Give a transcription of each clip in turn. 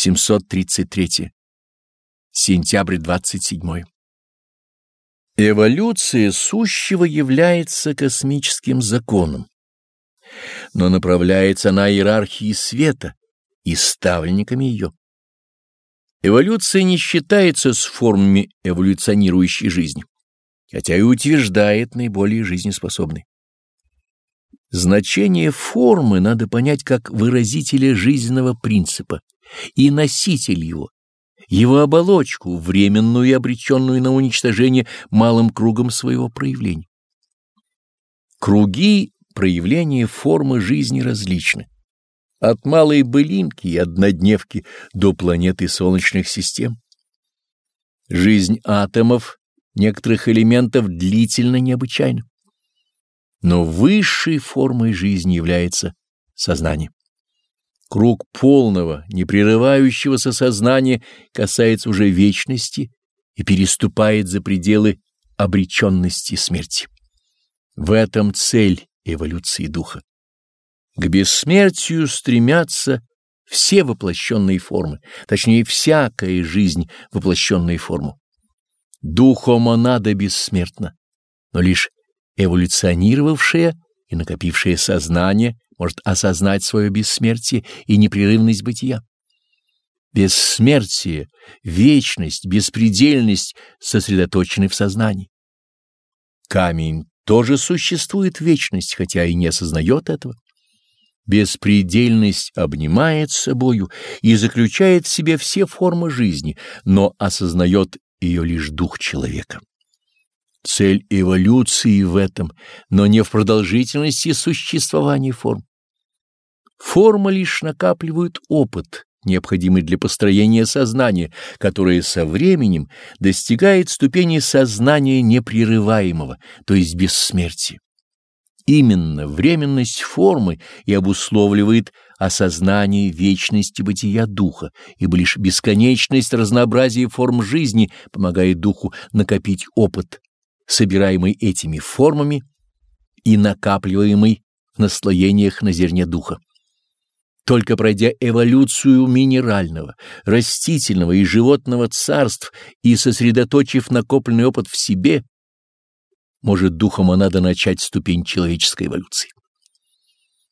733. Сентябрь 27. Эволюция сущего является космическим законом, но направляется на иерархии света и ставленниками ее. Эволюция не считается с формами эволюционирующей жизни, хотя и утверждает наиболее жизнеспособной. Значение формы надо понять как выразителя жизненного принципа и носитель его, его оболочку, временную и обреченную на уничтожение малым кругом своего проявления. Круги проявления формы жизни различны. От малой былинки и однодневки до планеты солнечных систем. Жизнь атомов, некоторых элементов длительно необычайна. Но высшей формой жизни является сознание. Круг полного, непрерывающегося сознания касается уже вечности и переступает за пределы обреченности смерти. В этом цель эволюции духа. К бессмертию стремятся все воплощенные формы, точнее, всякая жизнь, воплощенная форму. Духомонада бессмертна, но лишь эволюционировавшее и накопившее сознание может осознать свое бессмертие и непрерывность бытия. Бессмертие, вечность, беспредельность сосредоточены в сознании. Камень тоже существует вечность, хотя и не осознает этого. Беспредельность обнимает собою и заключает в себе все формы жизни, но осознает ее лишь дух человека. Цель эволюции в этом, но не в продолжительности существования форм. Формы лишь накапливают опыт, необходимый для построения сознания, которое со временем достигает ступени сознания непрерываемого, то есть бессмертия. Именно временность формы и обусловливает осознание вечности бытия духа, ибо лишь бесконечность разнообразия форм жизни помогает духу накопить опыт, собираемый этими формами и накапливаемый в наслоениях на зерне духа. Только пройдя эволюцию минерального, растительного и животного царств и сосредоточив накопленный опыт в себе, может духом надо начать ступень человеческой эволюции.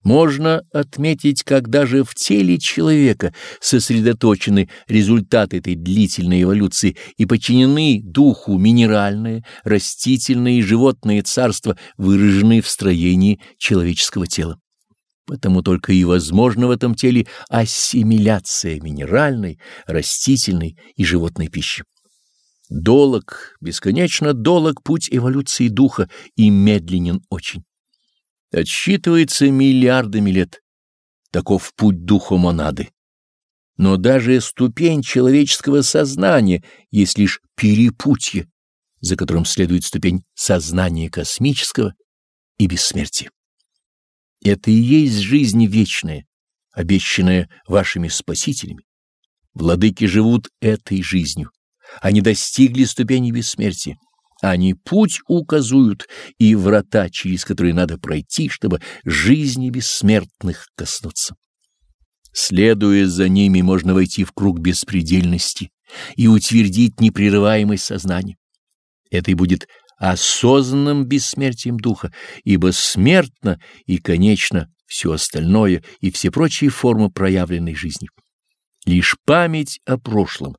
Можно отметить, когда же в теле человека сосредоточены результаты этой длительной эволюции и подчинены духу минеральное, растительное и животное царства, выраженные в строении человеческого тела. Потому только и возможна в этом теле ассимиляция минеральной, растительной и животной пищи. Долог, бесконечно долог путь эволюции духа и медленен очень. Отсчитывается миллиардами лет. Таков путь духа монады. Но даже ступень человеческого сознания есть лишь перепутье, за которым следует ступень сознания космического и бессмертия. Это и есть жизнь вечная, обещанная вашими спасителями. Владыки живут этой жизнью. Они достигли ступени бессмертия. Они путь указуют и врата, через которые надо пройти, чтобы жизни бессмертных коснуться. Следуя за ними, можно войти в круг беспредельности и утвердить непрерываемость сознания. Это и будет осознанным бессмертием духа, ибо смертно и конечно все остальное и все прочие формы проявленной жизни. Лишь память о прошлом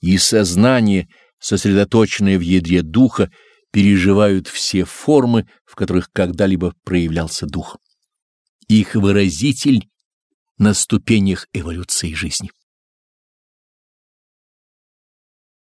и сознание, сосредоточенное в ядре духа, переживают все формы, в которых когда-либо проявлялся дух. Их выразитель на ступенях эволюции жизни.